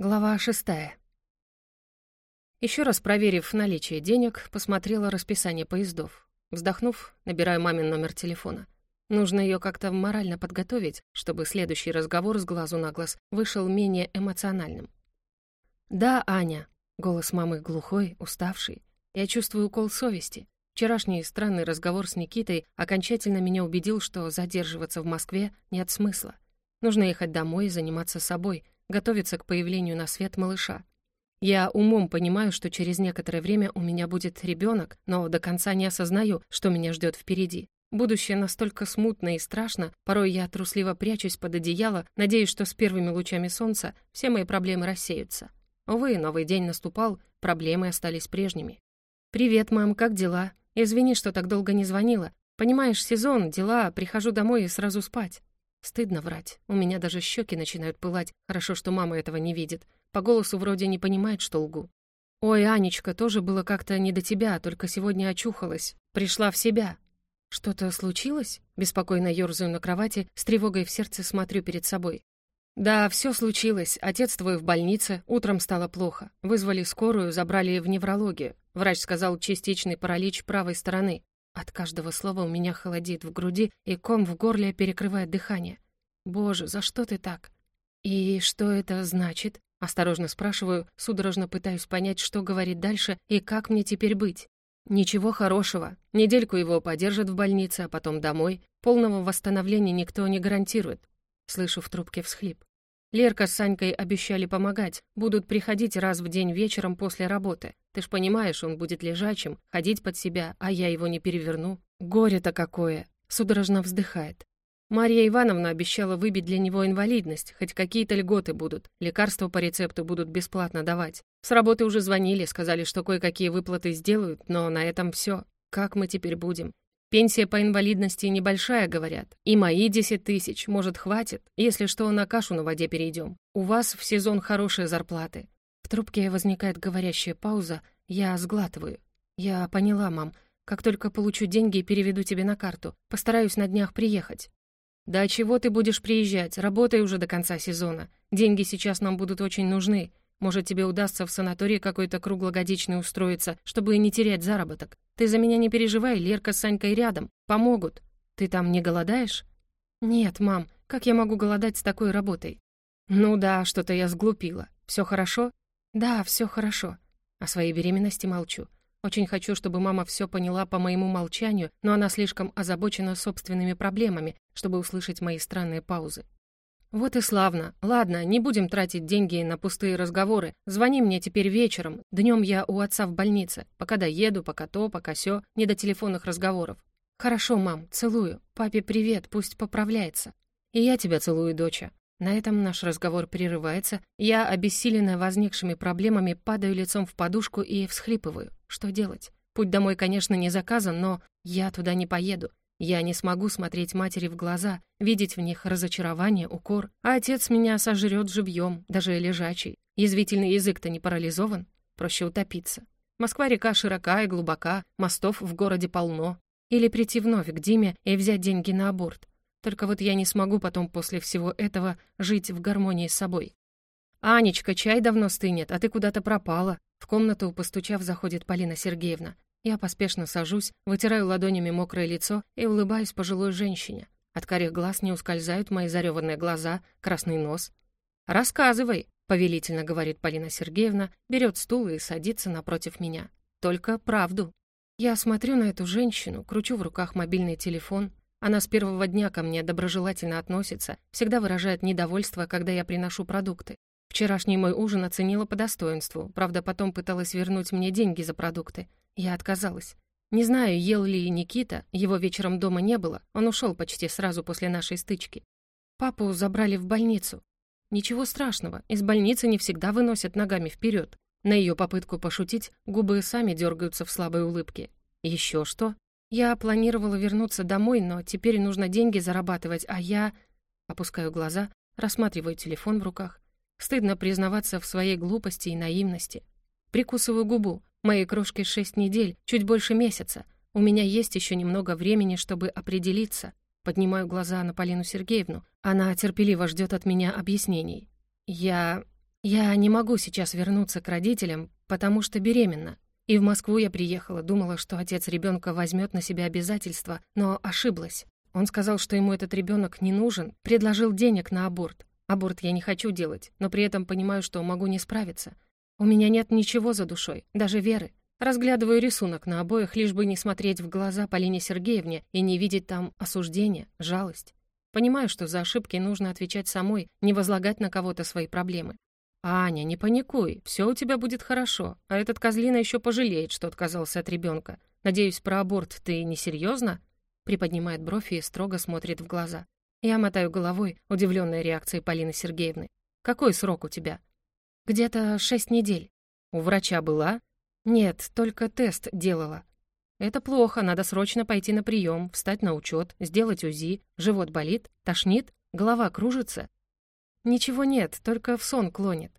Глава шестая. Еще раз проверив наличие денег, посмотрела расписание поездов. Вздохнув, набираю мамин номер телефона. Нужно ее как-то морально подготовить, чтобы следующий разговор с глазу на глаз вышел менее эмоциональным. «Да, Аня», — голос мамы глухой, уставший. Я чувствую укол совести. Вчерашний странный разговор с Никитой окончательно меня убедил, что задерживаться в Москве нет смысла. Нужно ехать домой и заниматься собой — готовиться к появлению на свет малыша. Я умом понимаю, что через некоторое время у меня будет ребенок, но до конца не осознаю, что меня ждет впереди. Будущее настолько смутно и страшно, порой я трусливо прячусь под одеяло, надеясь, что с первыми лучами солнца все мои проблемы рассеются. Увы, новый день наступал, проблемы остались прежними. «Привет, мам, как дела? Извини, что так долго не звонила. Понимаешь, сезон, дела, прихожу домой и сразу спать». Стыдно врать. У меня даже щеки начинают пылать. Хорошо, что мама этого не видит. По голосу вроде не понимает, что лгу. «Ой, Анечка, тоже было как-то не до тебя, только сегодня очухалась. Пришла в себя». «Что-то случилось?» Беспокойно ёрзаю на кровати, с тревогой в сердце смотрю перед собой. «Да, все случилось. Отец твой в больнице, утром стало плохо. Вызвали скорую, забрали в неврологию. Врач сказал частичный паралич правой стороны. От каждого слова у меня холодеет в груди, и ком в горле перекрывает дыхание. «Боже, за что ты так?» «И что это значит?» Осторожно спрашиваю, судорожно пытаюсь понять, что говорит дальше и как мне теперь быть. Ничего хорошего. Недельку его подержат в больнице, а потом домой. Полного восстановления никто не гарантирует. Слышу в трубке всхлип. Лерка с Санькой обещали помогать, будут приходить раз в день вечером после работы. Ты ж понимаешь, он будет лежачим, ходить под себя, а я его не переверну. Горе-то какое!» Судорожно вздыхает. Марья Ивановна обещала выбить для него инвалидность, хоть какие-то льготы будут, лекарства по рецепту будут бесплатно давать. С работы уже звонили, сказали, что кое-какие выплаты сделают, но на этом все. Как мы теперь будем? Пенсия по инвалидности небольшая, говорят. И мои десять тысяч, может, хватит, если что, на кашу на воде перейдем. У вас в сезон хорошие зарплаты». В трубке возникает говорящая пауза, я сглатываю. «Я поняла, мам. Как только получу деньги, переведу тебе на карту. Постараюсь на днях приехать». «Да чего ты будешь приезжать? Работай уже до конца сезона. Деньги сейчас нам будут очень нужны. Может, тебе удастся в санатории какой-то круглогодичный устроиться, чтобы не терять заработок. Ты за меня не переживай, Лерка с Санькой рядом. Помогут. Ты там не голодаешь?» «Нет, мам, как я могу голодать с такой работой?» «Ну да, что-то я сглупила. Все хорошо?» «Да, все хорошо». О своей беременности молчу. Очень хочу, чтобы мама все поняла по моему молчанию, но она слишком озабочена собственными проблемами, чтобы услышать мои странные паузы. «Вот и славно. Ладно, не будем тратить деньги на пустые разговоры. Звони мне теперь вечером. Днем я у отца в больнице. Пока доеду, пока то, пока сё. Не до телефонных разговоров». «Хорошо, мам, целую. Папе привет, пусть поправляется». «И я тебя целую, доча». На этом наш разговор прерывается. Я, обессиленная возникшими проблемами, падаю лицом в подушку и всхлипываю. Что делать? Путь домой, конечно, не заказан, но я туда не поеду. Я не смогу смотреть матери в глаза, видеть в них разочарование, укор, а отец меня сожрет живьем, даже лежачий. Язвительный язык-то не парализован, проще утопиться. Москва-река широка и глубока, мостов в городе полно. Или прийти вновь к Диме и взять деньги на аборт. Только вот я не смогу потом после всего этого жить в гармонии с собой. «Анечка, чай давно стынет, а ты куда-то пропала». В комнату, постучав, заходит Полина Сергеевна. Я поспешно сажусь, вытираю ладонями мокрое лицо и улыбаюсь пожилой женщине. От карих глаз не ускользают мои зареванные глаза, красный нос. «Рассказывай», — повелительно говорит Полина Сергеевна, берет стул и садится напротив меня. «Только правду». Я смотрю на эту женщину, кручу в руках мобильный телефон. Она с первого дня ко мне доброжелательно относится, всегда выражает недовольство, когда я приношу продукты. Вчерашний мой ужин оценила по достоинству, правда, потом пыталась вернуть мне деньги за продукты. Я отказалась. Не знаю, ел ли Никита, его вечером дома не было, он ушел почти сразу после нашей стычки. Папу забрали в больницу. Ничего страшного, из больницы не всегда выносят ногами вперед. На ее попытку пошутить губы сами дергаются в слабой улыбке. Еще что? Я планировала вернуться домой, но теперь нужно деньги зарабатывать, а я... Опускаю глаза, рассматриваю телефон в руках. Стыдно признаваться в своей глупости и наивности. Прикусываю губу. Моей крошке шесть недель, чуть больше месяца. У меня есть еще немного времени, чтобы определиться. Поднимаю глаза на Полину Сергеевну. Она терпеливо ждет от меня объяснений. Я... «Я не могу сейчас вернуться к родителям, потому что беременна. И в Москву я приехала, думала, что отец ребенка возьмет на себя обязательства, но ошиблась. Он сказал, что ему этот ребенок не нужен, предложил денег на аборт. Аборт я не хочу делать, но при этом понимаю, что могу не справиться. У меня нет ничего за душой, даже веры. Разглядываю рисунок на обоих, лишь бы не смотреть в глаза Полине Сергеевне и не видеть там осуждения, жалость. Понимаю, что за ошибки нужно отвечать самой, не возлагать на кого-то свои проблемы. «Аня, не паникуй, все у тебя будет хорошо, а этот козлина еще пожалеет, что отказался от ребенка. Надеюсь, про аборт ты не серьезно? Приподнимает бровь и строго смотрит в глаза. Я мотаю головой, удивленная реакцией Полины Сергеевны. «Какой срок у тебя?» «Где-то шесть недель». «У врача была?» «Нет, только тест делала». «Это плохо, надо срочно пойти на прием, встать на учет, сделать УЗИ. Живот болит? Тошнит? Голова кружится?» «Ничего нет, только в сон клонит».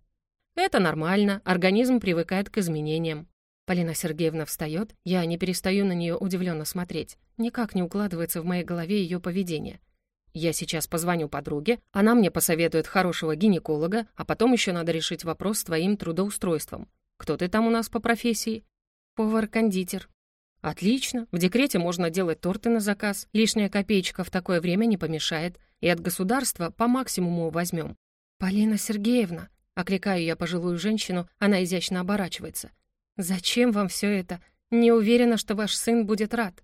«Это нормально, организм привыкает к изменениям». Полина Сергеевна встает, я не перестаю на нее удивленно смотреть. Никак не укладывается в моей голове ее поведение. Я сейчас позвоню подруге, она мне посоветует хорошего гинеколога, а потом еще надо решить вопрос с твоим трудоустройством. Кто ты там у нас по профессии? Повар-кондитер. Отлично, в декрете можно делать торты на заказ, лишняя копеечка в такое время не помешает, и от государства по максимуму возьмем. Полина Сергеевна, окликаю я пожилую женщину, она изящно оборачивается. Зачем вам все это? Не уверена, что ваш сын будет рад.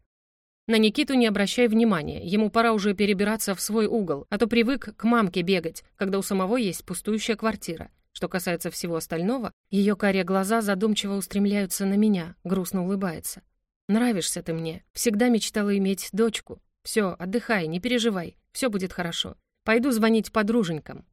На Никиту не обращай внимания, ему пора уже перебираться в свой угол, а то привык к мамке бегать, когда у самого есть пустующая квартира. Что касается всего остального, ее карие глаза задумчиво устремляются на меня, грустно улыбается. «Нравишься ты мне. Всегда мечтала иметь дочку. Все, отдыхай, не переживай. Все будет хорошо. Пойду звонить подруженькам».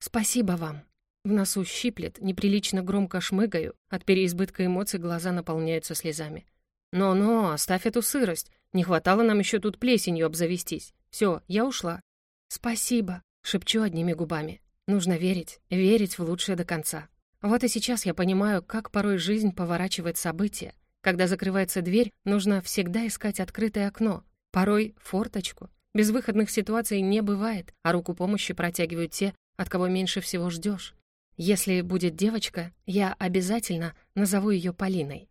«Спасибо вам». В носу щиплет, неприлично громко шмыгаю, от переизбытка эмоций глаза наполняются слезами. «Но-но, оставь эту сырость. Не хватало нам еще тут плесенью обзавестись. Все, я ушла». «Спасибо», — шепчу одними губами. «Нужно верить, верить в лучшее до конца». Вот и сейчас я понимаю, как порой жизнь поворачивает события. Когда закрывается дверь, нужно всегда искать открытое окно, порой форточку. Безвыходных ситуаций не бывает, а руку помощи протягивают те, от кого меньше всего ждешь. Если будет девочка, я обязательно назову ее Полиной.